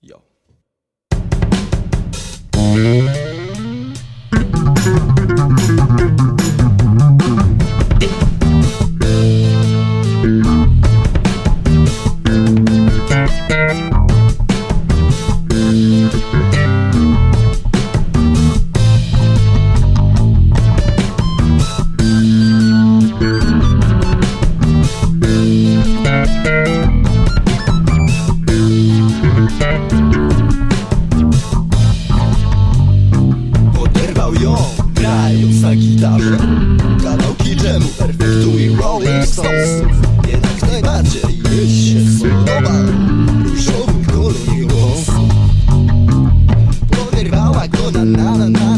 Йо. na gitarze. Kawałki dżemu perfektuje Rolling Stonesów Jednak najbardziej jej się spodoba Różowy kolor jego włosów Poderwała go na na na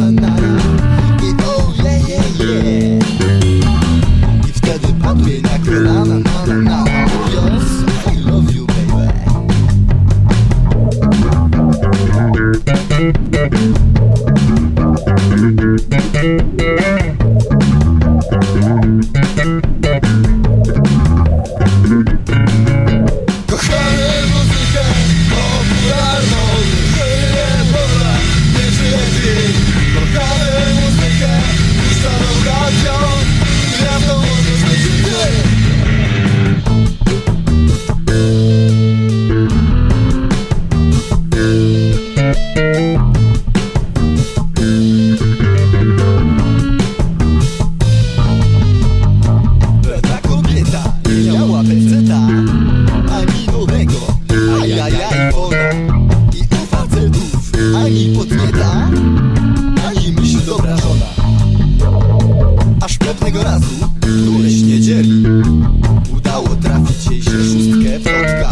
się szóstkę fotka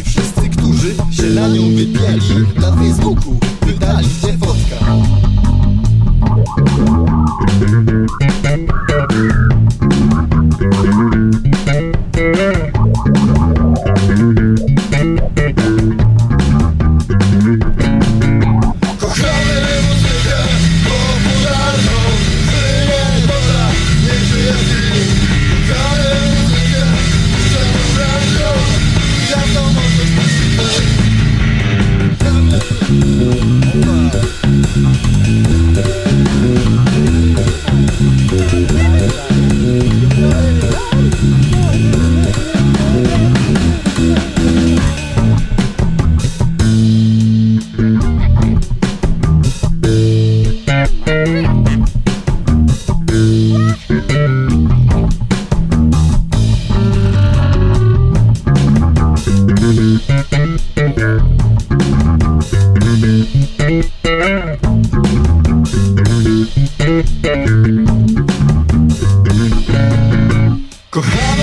I wszyscy, którzy się na nią wypieli Na Facebooku wydali się көп